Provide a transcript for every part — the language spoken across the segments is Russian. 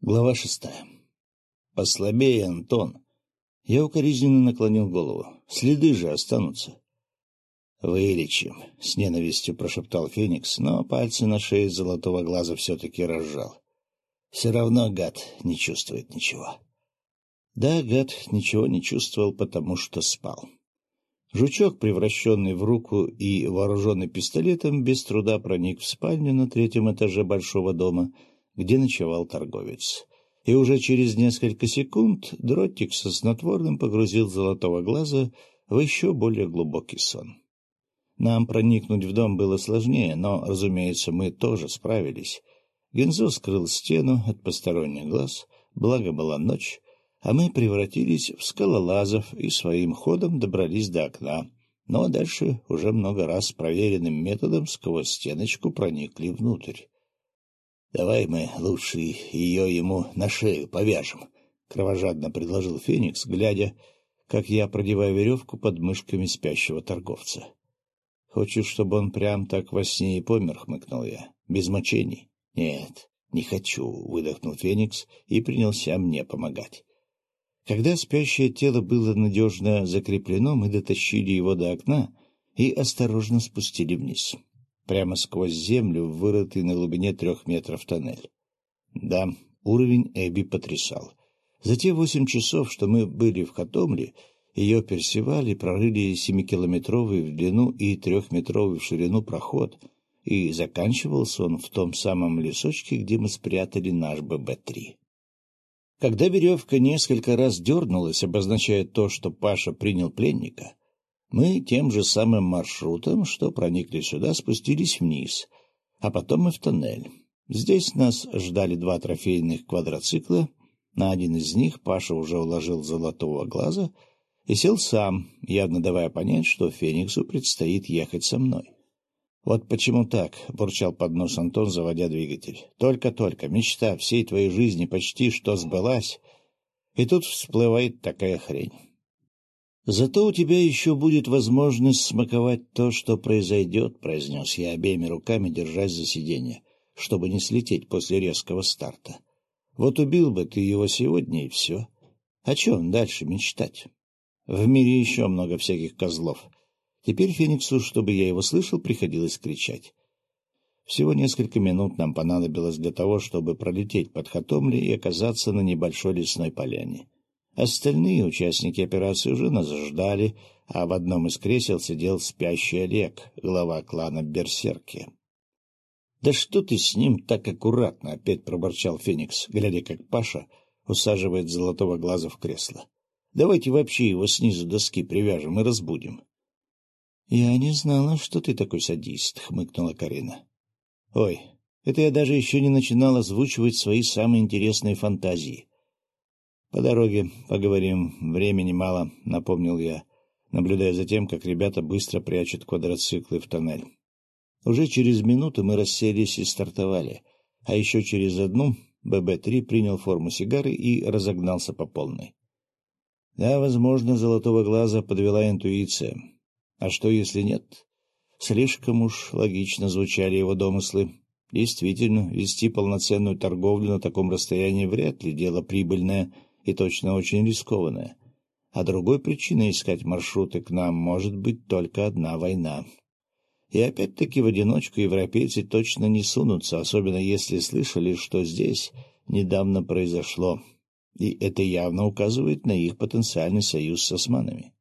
Глава шестая. «Послабее, Антон!» Я укоризненно наклонил голову. «Следы же останутся». «Вылечим», — с ненавистью прошептал Феникс, но пальцы на шее золотого глаза все-таки разжал. «Все равно гад не чувствует ничего». Да, гад ничего не чувствовал, потому что спал. Жучок, превращенный в руку и вооруженный пистолетом, без труда проник в спальню на третьем этаже большого дома — где ночевал торговец. И уже через несколько секунд дротик со снотворным погрузил золотого глаза в еще более глубокий сон. Нам проникнуть в дом было сложнее, но, разумеется, мы тоже справились. Гензо скрыл стену от посторонних глаз, благо была ночь, а мы превратились в скалолазов и своим ходом добрались до окна, но дальше уже много раз проверенным методом сквозь стеночку проникли внутрь. — Давай мы лучше ее ему на шею повяжем, — кровожадно предложил Феникс, глядя, как я продеваю веревку под мышками спящего торговца. — Хочешь, чтобы он прям так во сне и помер? — хмыкнул я. — Без мочений? — Нет, не хочу, — выдохнул Феникс и принялся мне помогать. Когда спящее тело было надежно закреплено, мы дотащили его до окна и осторожно спустили вниз. — прямо сквозь землю в вырытый на глубине трех метров тоннель. Да, уровень Эбби потрясал. За те восемь часов, что мы были в Хатомле, ее персивали прорыли семикилометровый в длину и трехметровый в ширину проход, и заканчивался он в том самом лесочке, где мы спрятали наш ББ-3. Когда веревка несколько раз дернулась, обозначая то, что Паша принял пленника, мы тем же самым маршрутом, что проникли сюда, спустились вниз, а потом и в тоннель. Здесь нас ждали два трофейных квадроцикла. На один из них Паша уже уложил золотого глаза и сел сам, явно давая понять, что Фениксу предстоит ехать со мной. «Вот почему так», — бурчал под нос Антон, заводя двигатель. «Только-только, мечта всей твоей жизни почти что сбылась, и тут всплывает такая хрень». «Зато у тебя еще будет возможность смаковать то, что произойдет», — произнес я обеими руками, держась за сиденье, чтобы не слететь после резкого старта. «Вот убил бы ты его сегодня, и все. О чем дальше мечтать? В мире еще много всяких козлов. Теперь Фениксу, чтобы я его слышал, приходилось кричать». Всего несколько минут нам понадобилось для того, чтобы пролететь под Хатомли и оказаться на небольшой лесной поляне. Остальные участники операции уже нас ждали, а в одном из кресел сидел спящий Олег, глава клана Берсерки. — Да что ты с ним так аккуратно? — опять проборчал Феникс, глядя, как Паша усаживает золотого глаза в кресло. — Давайте вообще его снизу доски привяжем и разбудим. — Я не знала, что ты такой садист, — хмыкнула Карина. — Ой, это я даже еще не начинал озвучивать свои самые интересные фантазии. — По дороге поговорим, времени мало, — напомнил я, наблюдая за тем, как ребята быстро прячут квадроциклы в тоннель. Уже через минуту мы расселись и стартовали, а еще через одну ББ-3 принял форму сигары и разогнался по полной. Да, возможно, золотого глаза подвела интуиция. А что, если нет? Слишком уж логично звучали его домыслы. Действительно, вести полноценную торговлю на таком расстоянии вряд ли дело прибыльное — и точно очень рискованная. А другой причиной искать маршруты к нам может быть только одна война. И опять-таки в одиночку европейцы точно не сунутся, особенно если слышали, что здесь недавно произошло, и это явно указывает на их потенциальный союз с османами.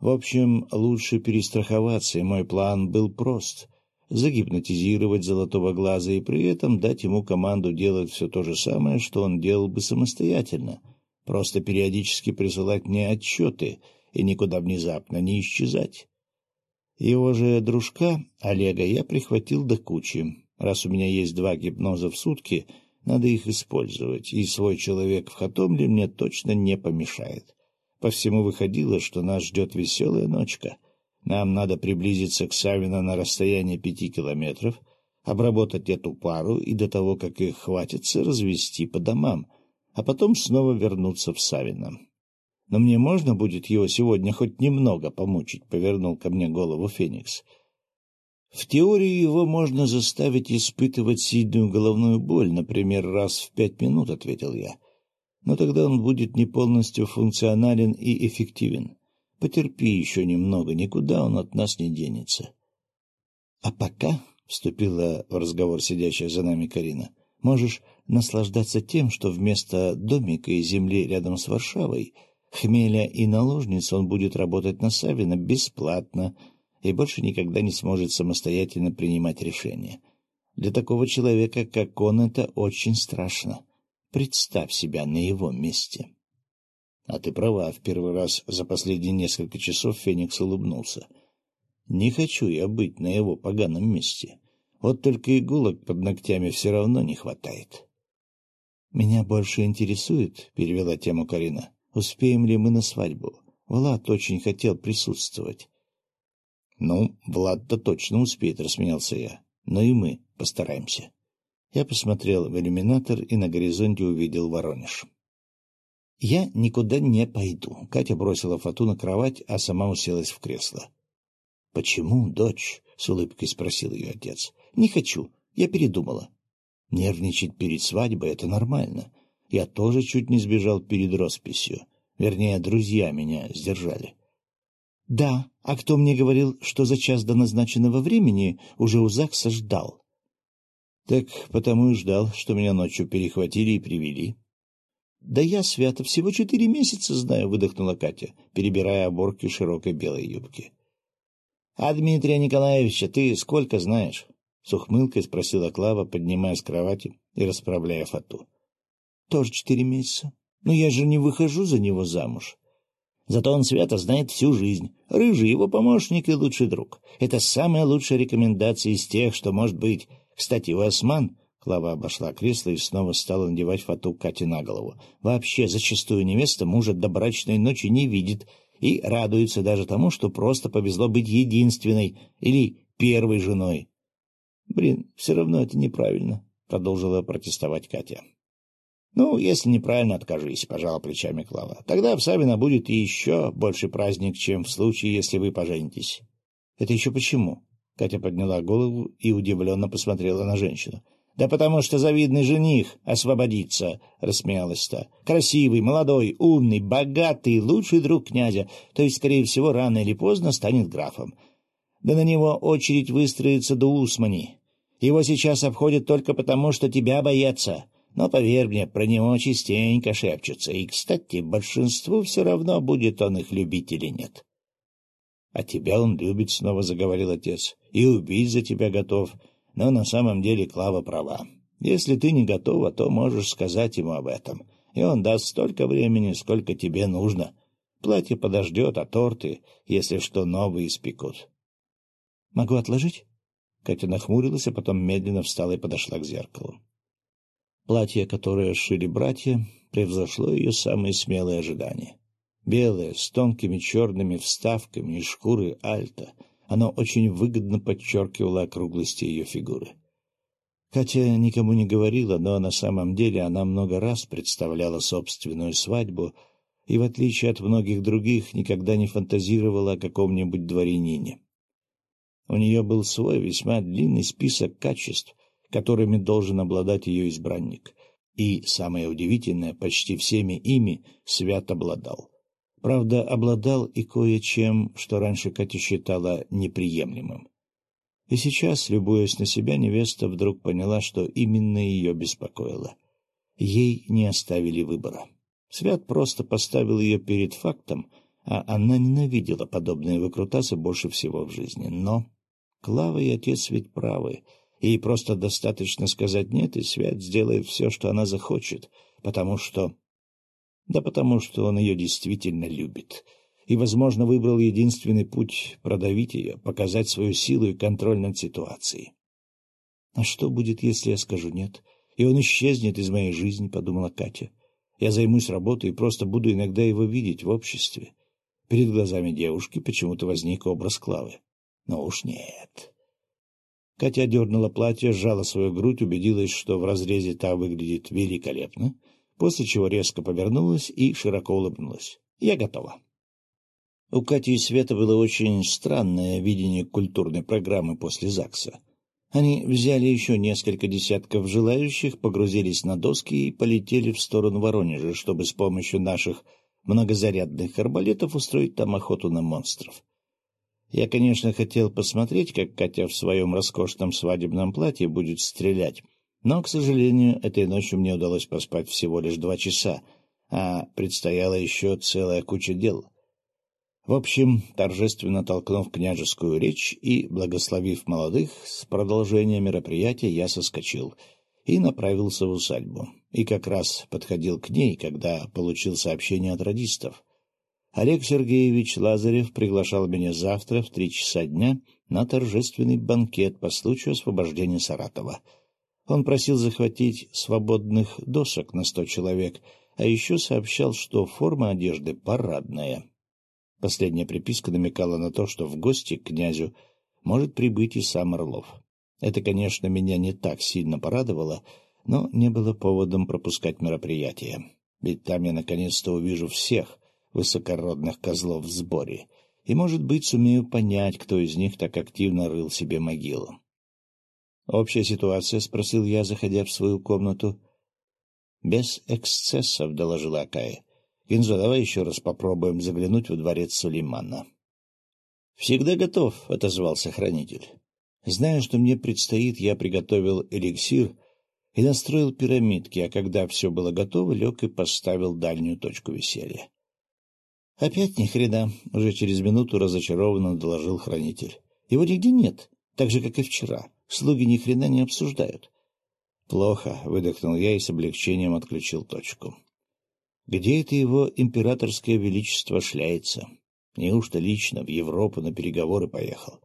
В общем, лучше перестраховаться, и мой план был прост — загипнотизировать золотого глаза и при этом дать ему команду делать все то же самое, что он делал бы самостоятельно — Просто периодически присылать мне отчеты и никуда внезапно не исчезать. Его же дружка, Олега, я прихватил до кучи. Раз у меня есть два гипноза в сутки, надо их использовать, и свой человек в Хатомле мне точно не помешает. По всему выходило, что нас ждет веселая ночка. Нам надо приблизиться к Савино на расстояние пяти километров, обработать эту пару и до того, как их хватится, развести по домам — а потом снова вернуться в Савино. — Но мне можно будет его сегодня хоть немного помучить? — повернул ко мне голову Феникс. — В теории его можно заставить испытывать сильную головную боль, например, раз в пять минут, — ответил я. Но тогда он будет не полностью функционален и эффективен. Потерпи еще немного, никуда он от нас не денется. — А пока, — вступила в разговор сидящая за нами Карина, — можешь наслаждаться тем, что вместо домика и земли рядом с Варшавой, хмеля и наложниц он будет работать на Савина бесплатно, — и больше никогда не сможет самостоятельно принимать решения. Для такого человека, как он, это очень страшно. Представь себя на его месте. — А ты права, в первый раз за последние несколько часов Феникс улыбнулся. — Не хочу я быть на его поганом месте. Вот только иголок под ногтями все равно не хватает. — Меня больше интересует, — перевела тему Карина, — успеем ли мы на свадьбу. Влад очень хотел присутствовать. — Ну, Влад-то точно успеет, — рассмеялся я. — Но и мы постараемся. Я посмотрел в иллюминатор и на горизонте увидел Воронеж. — Я никуда не пойду. Катя бросила фату на кровать, а сама уселась в кресло. — Почему, дочь? — с улыбкой спросил ее отец. — Не хочу. Я передумала. Нервничать перед свадьбой — это нормально. Я тоже чуть не сбежал перед росписью. Вернее, друзья меня сдержали. — Да, а кто мне говорил, что за час до назначенного времени уже у ЗАГСа ждал? — Так потому и ждал, что меня ночью перехватили и привели. — Да я, Свято, всего четыре месяца знаю, — выдохнула Катя, перебирая оборки широкой белой юбки. — А Дмитрия Николаевича ты сколько знаешь? — с ухмылкой спросила Клава, поднимая с кровати и расправляя фату. — Тоже четыре месяца. Но я же не выхожу за него замуж. Зато он Свято знает всю жизнь. Рыжий — его помощник и лучший друг. Это самая лучшая рекомендация из тех, что может быть. Кстати, у Осман... Клава обошла кресло и снова стала надевать фату Кате на голову. Вообще, зачастую невеста мужа до брачной ночи не видит и радуется даже тому, что просто повезло быть единственной или первой женой. — Блин, все равно это неправильно, — продолжила протестовать Катя. «Ну, если неправильно, откажись», — пожала плечами Клава. «Тогда в Савино будет еще больше праздник, чем в случае, если вы поженитесь». «Это еще почему?» Катя подняла голову и удивленно посмотрела на женщину. «Да потому что завидный жених освободится», — рассмеялась та. «Красивый, молодой, умный, богатый, лучший друг князя, то есть, скорее всего, рано или поздно станет графом. Да на него очередь выстроится до Усмани. Его сейчас обходят только потому, что тебя боятся». Но, поверь мне, про него частенько шепчутся, и, кстати, большинству все равно, будет он их любить или нет. — А тебя он любит, — снова заговорил отец, — и убить за тебя готов, но на самом деле Клава права. Если ты не готова, то можешь сказать ему об этом, и он даст столько времени, сколько тебе нужно. Платье подождет, а торты, если что, новые испекут. — Могу отложить? Катя нахмурилась, а потом медленно встала и подошла к зеркалу. Платье, которое шили братья, превзошло ее самые смелые ожидания. Белое, с тонкими черными вставками из шкуры альта, оно очень выгодно подчеркивало округлости ее фигуры. Катя никому не говорила, но на самом деле она много раз представляла собственную свадьбу и, в отличие от многих других, никогда не фантазировала о каком-нибудь дворянине. У нее был свой весьма длинный список качеств — которыми должен обладать ее избранник. И, самое удивительное, почти всеми ими свят обладал. Правда, обладал и кое-чем, что раньше Катя считала неприемлемым. И сейчас, любуясь на себя, невеста вдруг поняла, что именно ее беспокоило. Ей не оставили выбора. Свят просто поставил ее перед фактом, а она ненавидела подобные выкрутасы больше всего в жизни. Но Клава и отец ведь правы — Ей просто достаточно сказать «нет», и Свят сделает все, что она захочет, потому что... Да потому что он ее действительно любит. И, возможно, выбрал единственный путь — продавить ее, показать свою силу и контроль над ситуацией. «А что будет, если я скажу «нет», и он исчезнет из моей жизни?» — подумала Катя. «Я займусь работой и просто буду иногда его видеть в обществе». Перед глазами девушки почему-то возник образ Клавы. Но уж нет. Катя дернула платье, сжала свою грудь, убедилась, что в разрезе та выглядит великолепно, после чего резко повернулась и широко улыбнулась. «Я готова». У Кати и Света было очень странное видение культурной программы после ЗАГСа. Они взяли еще несколько десятков желающих, погрузились на доски и полетели в сторону Воронежа, чтобы с помощью наших многозарядных арбалетов устроить там охоту на монстров. Я, конечно, хотел посмотреть, как Катя в своем роскошном свадебном платье будет стрелять, но, к сожалению, этой ночью мне удалось поспать всего лишь два часа, а предстояла еще целая куча дел. В общем, торжественно толкнув княжескую речь и благословив молодых, с продолжения мероприятия я соскочил и направился в усадьбу. И как раз подходил к ней, когда получил сообщение от радистов. Олег Сергеевич Лазарев приглашал меня завтра в три часа дня на торжественный банкет по случаю освобождения Саратова. Он просил захватить свободных досок на сто человек, а еще сообщал, что форма одежды парадная. Последняя приписка намекала на то, что в гости к князю может прибыть и сам Орлов. Это, конечно, меня не так сильно порадовало, но не было поводом пропускать мероприятие. Ведь там я наконец-то увижу всех высокородных козлов в сборе, и, может быть, сумею понять, кто из них так активно рыл себе могилу. «Общая ситуация?» — спросил я, заходя в свою комнату. «Без эксцессов», — доложила Акая. Гинзо, давай еще раз попробуем заглянуть в дворец Сулеймана. — Всегда готов, — отозвался хранитель. Зная, что мне предстоит, я приготовил эликсир и настроил пирамидки, а когда все было готово, лег и поставил дальнюю точку веселья. — Опять ни хрена, — уже через минуту разочарованно доложил хранитель. — Его нигде нет, так же, как и вчера. Слуги ни хрена не обсуждают. — Плохо, — выдохнул я и с облегчением отключил точку. Где это его императорское величество шляется? Неужто лично в Европу на переговоры поехал?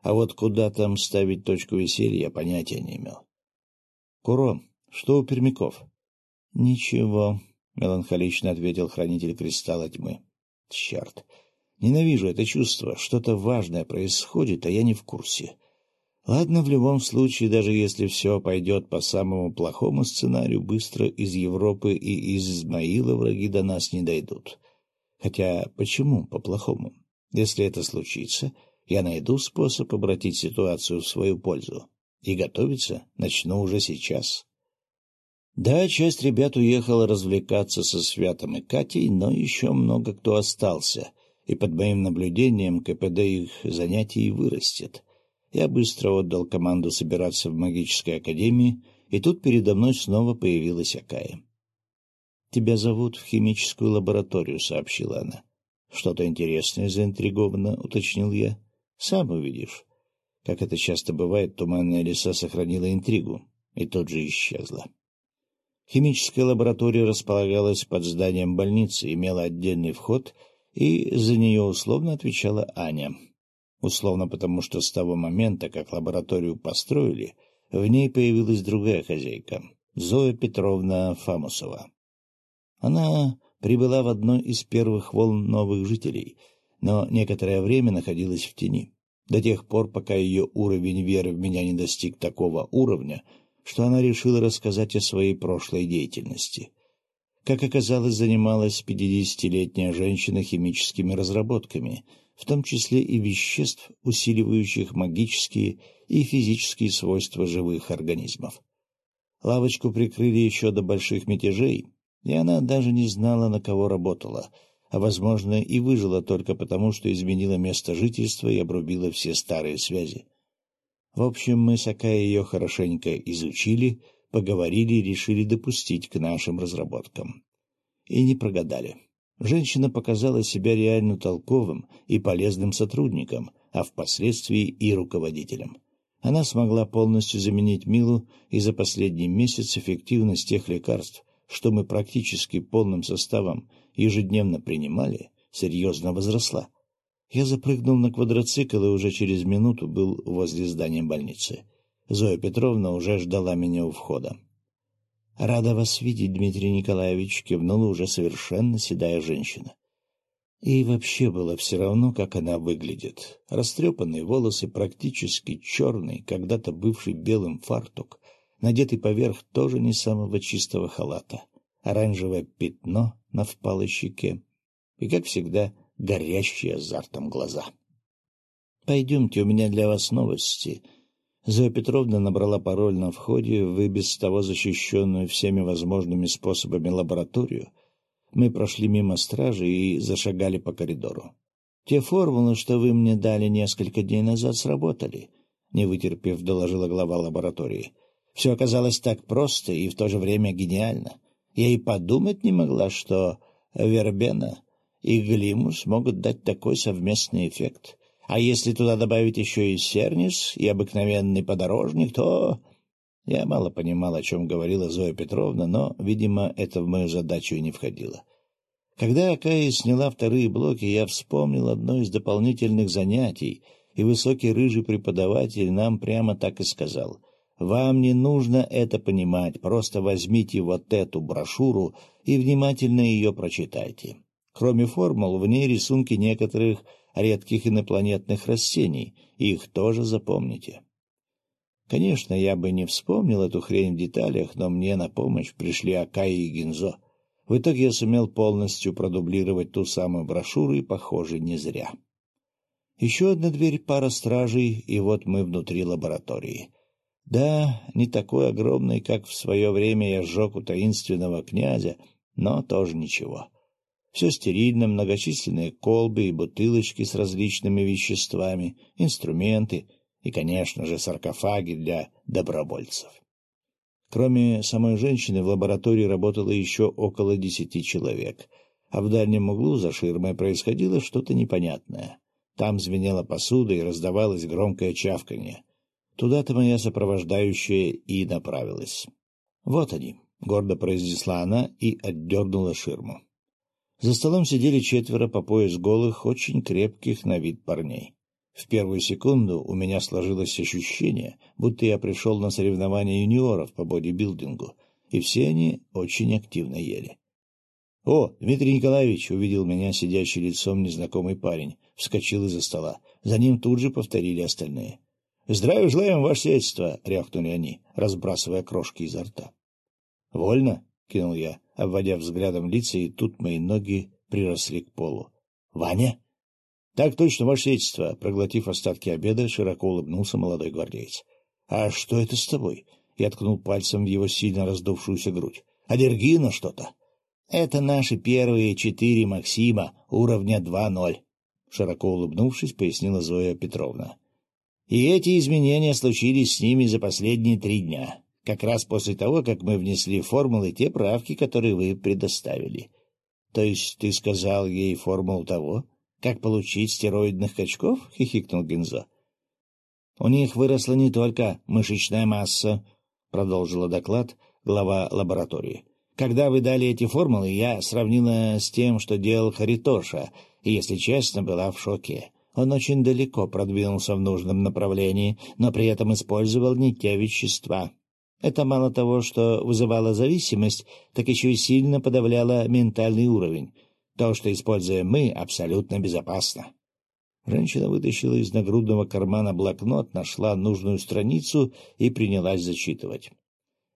А вот куда там ставить точку веселья, я понятия не имел. — Куро, что у пермяков? — Ничего, — меланхолично ответил хранитель кристалла тьмы. — Черт! Ненавижу это чувство. Что-то важное происходит, а я не в курсе. Ладно, в любом случае, даже если все пойдет по самому плохому сценарию, быстро из Европы и из Измаила враги до нас не дойдут. Хотя почему по-плохому? Если это случится, я найду способ обратить ситуацию в свою пользу. И готовиться начну уже сейчас. Да, часть ребят уехала развлекаться со Святом и Катей, но еще много кто остался, и под моим наблюдением КПД их занятий вырастет. Я быстро отдал команду собираться в магической академии, и тут передо мной снова появилась Акая. — Тебя зовут в химическую лабораторию, — сообщила она. — Что-то интересное заинтригованно, — уточнил я. — Сам увидишь. Как это часто бывает, туманная лиса сохранила интригу и тут же исчезла. Химическая лаборатория располагалась под зданием больницы, имела отдельный вход, и за нее условно отвечала Аня, Условно потому, что с того момента, как лабораторию построили, в ней появилась другая хозяйка — Зоя Петровна Фамусова. Она прибыла в одной из первых волн новых жителей, но некоторое время находилась в тени, до тех пор, пока ее уровень веры в меня не достиг такого уровня, что она решила рассказать о своей прошлой деятельности. Как оказалось, занималась пятидесятилетняя женщина химическими разработками — в том числе и веществ, усиливающих магические и физические свойства живых организмов. Лавочку прикрыли еще до больших мятежей, и она даже не знала, на кого работала, а, возможно, и выжила только потому, что изменила место жительства и обрубила все старые связи. В общем, мы с Акай ее хорошенько изучили, поговорили и решили допустить к нашим разработкам. И не прогадали. Женщина показала себя реально толковым и полезным сотрудником, а впоследствии и руководителем. Она смогла полностью заменить Милу, и за последний месяц эффективность тех лекарств, что мы практически полным составом ежедневно принимали, серьезно возросла. Я запрыгнул на квадроцикл и уже через минуту был возле здания больницы. Зоя Петровна уже ждала меня у входа. — Рада вас видеть, Дмитрий Николаевич, — кивнула уже совершенно седая женщина. И вообще было все равно, как она выглядит. Растрепанные волосы, практически черный, когда-то бывший белым фартук, надетый поверх тоже не самого чистого халата, оранжевое пятно на впалой щеке и, как всегда, горящие азартом глаза. — Пойдемте, у меня для вас новости. Зоя Петровна набрала пароль на входе в и без того защищенную всеми возможными способами лабораторию. Мы прошли мимо стражи и зашагали по коридору. Те формулы, что вы мне дали несколько дней назад, сработали, — не вытерпев, доложила глава лаборатории. Все оказалось так просто и в то же время гениально. Я и подумать не могла, что Вербена и Глимус могут дать такой совместный эффект. А если туда добавить еще и Сернис и обыкновенный подорожник, то... Я мало понимал, о чем говорила Зоя Петровна, но, видимо, это в мою задачу и не входило. Когда Акая сняла вторые блоки, я вспомнил одно из дополнительных занятий, и высокий рыжий преподаватель нам прямо так и сказал. «Вам не нужно это понимать, просто возьмите вот эту брошюру и внимательно ее прочитайте. Кроме формул, в ней рисунки некоторых редких инопланетных растений, их тоже запомните. Конечно, я бы не вспомнил эту хрень в деталях, но мне на помощь пришли Акаи и Гинзо. В итоге я сумел полностью продублировать ту самую брошюру, и, похоже, не зря. Еще одна дверь, пара стражей, и вот мы внутри лаборатории. Да, не такой огромный, как в свое время я сжег у таинственного князя, но тоже ничего. Все стерильно, многочисленные колбы и бутылочки с различными веществами, инструменты и, конечно же, саркофаги для добровольцев. Кроме самой женщины, в лаборатории работало еще около десяти человек, а в дальнем углу за ширмой происходило что-то непонятное. Там звенела посуда и раздавалось громкое чавканье. Туда-то моя сопровождающая и направилась. — Вот они, — гордо произнесла она и отдернула ширму. За столом сидели четверо по пояс голых, очень крепких на вид парней. В первую секунду у меня сложилось ощущение, будто я пришел на соревнования юниоров по бодибилдингу, и все они очень активно ели. — О, Дмитрий Николаевич! — увидел меня сидящий лицом незнакомый парень, вскочил из-за стола. За ним тут же повторили остальные. — Здравия желаем, ваше сельство! — рявкнули они, разбрасывая крошки изо рта. — Вольно? — кинул я, обводя взглядом лица, и тут мои ноги приросли к полу. — Ваня? — Так точно, ваше сельство! — проглотив остатки обеда, широко улыбнулся молодой гвардеец. — А что это с тобой? — я ткнул пальцем в его сильно раздувшуюся грудь. — Аллергия на что-то? — Это наши первые четыре Максима уровня 2-0, — широко улыбнувшись, пояснила Зоя Петровна. — И эти изменения случились с ними за последние три дня как раз после того, как мы внесли формулы те правки, которые вы предоставили. То есть ты сказал ей формулу того, как получить стероидных качков? — хихикнул Гензо. — У них выросла не только мышечная масса, — продолжила доклад глава лаборатории. Когда вы дали эти формулы, я сравнила с тем, что делал Харитоша, и, если честно, была в шоке. Он очень далеко продвинулся в нужном направлении, но при этом использовал не те вещества. Это мало того, что вызывало зависимость, так еще и сильно подавляло ментальный уровень. То, что используем мы, абсолютно безопасно. Женщина вытащила из нагрудного кармана блокнот, нашла нужную страницу и принялась зачитывать.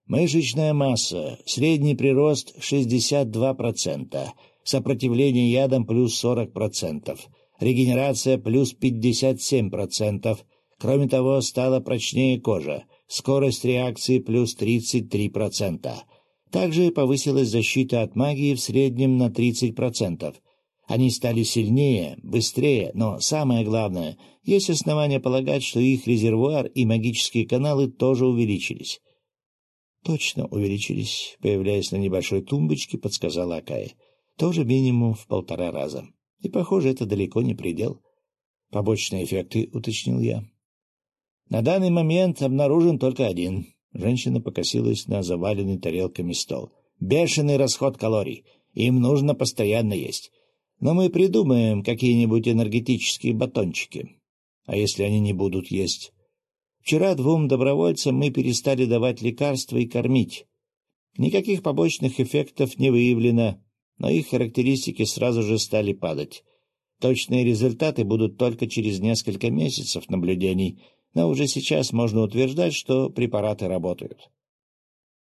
Мышечная масса, средний прирост 62%, сопротивление ядам плюс 40%, регенерация плюс 57%. Кроме того, стала прочнее кожа, скорость реакции плюс 33%. Также повысилась защита от магии в среднем на 30%. Они стали сильнее, быстрее, но самое главное, есть основания полагать, что их резервуар и магические каналы тоже увеличились. Точно увеличились, появляясь на небольшой тумбочке, подсказала Акая. Тоже минимум в полтора раза. И, похоже, это далеко не предел. Побочные эффекты, уточнил я. На данный момент обнаружен только один. Женщина покосилась на заваленный тарелками стол. Бешеный расход калорий. Им нужно постоянно есть. Но мы придумаем какие-нибудь энергетические батончики. А если они не будут есть? Вчера двум добровольцам мы перестали давать лекарства и кормить. Никаких побочных эффектов не выявлено, но их характеристики сразу же стали падать. Точные результаты будут только через несколько месяцев наблюдений — но уже сейчас можно утверждать, что препараты работают.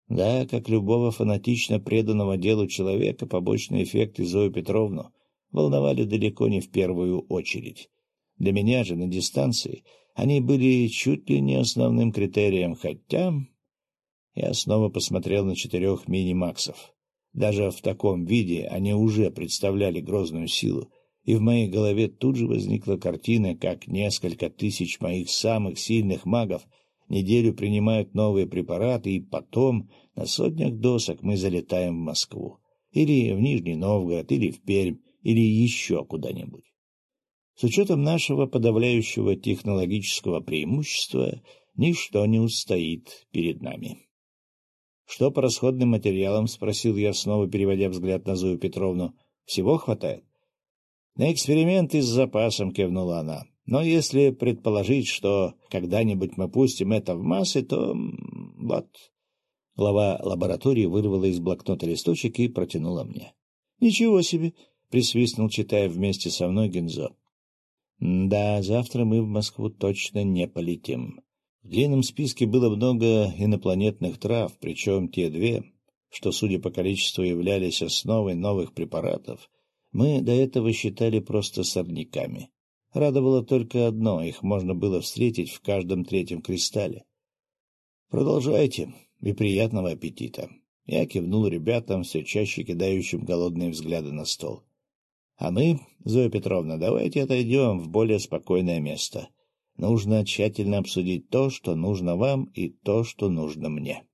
Да, как любого фанатично преданного делу человека, побочный эффект и Зою Петровну волновали далеко не в первую очередь. Для меня же на дистанции они были чуть ли не основным критерием, хотя... Я снова посмотрел на четырех мини-максов. Даже в таком виде они уже представляли грозную силу, и в моей голове тут же возникла картина, как несколько тысяч моих самых сильных магов неделю принимают новые препараты, и потом на сотнях досок мы залетаем в Москву. Или в Нижний Новгород, или в Пермь, или еще куда-нибудь. С учетом нашего подавляющего технологического преимущества, ничто не устоит перед нами. — Что по расходным материалам? — спросил я, снова переводя взгляд на Зою Петровну. — Всего хватает? — На эксперименты с запасом, — кивнула она. — Но если предположить, что когда-нибудь мы пустим это в массы, то... вот... Глава лаборатории вырвала из блокнота листочек и протянула мне. — Ничего себе! — присвистнул, читая вместе со мной Гензо. Да, завтра мы в Москву точно не полетим. В длинном списке было много инопланетных трав, причем те две, что, судя по количеству, являлись основой новых препаратов, мы до этого считали просто сорняками. Радовало только одно — их можно было встретить в каждом третьем кристалле. «Продолжайте, и приятного аппетита!» Я кивнул ребятам, все чаще кидающим голодные взгляды на стол. А мы, Зоя Петровна, давайте отойдем в более спокойное место. Нужно тщательно обсудить то, что нужно вам, и то, что нужно мне.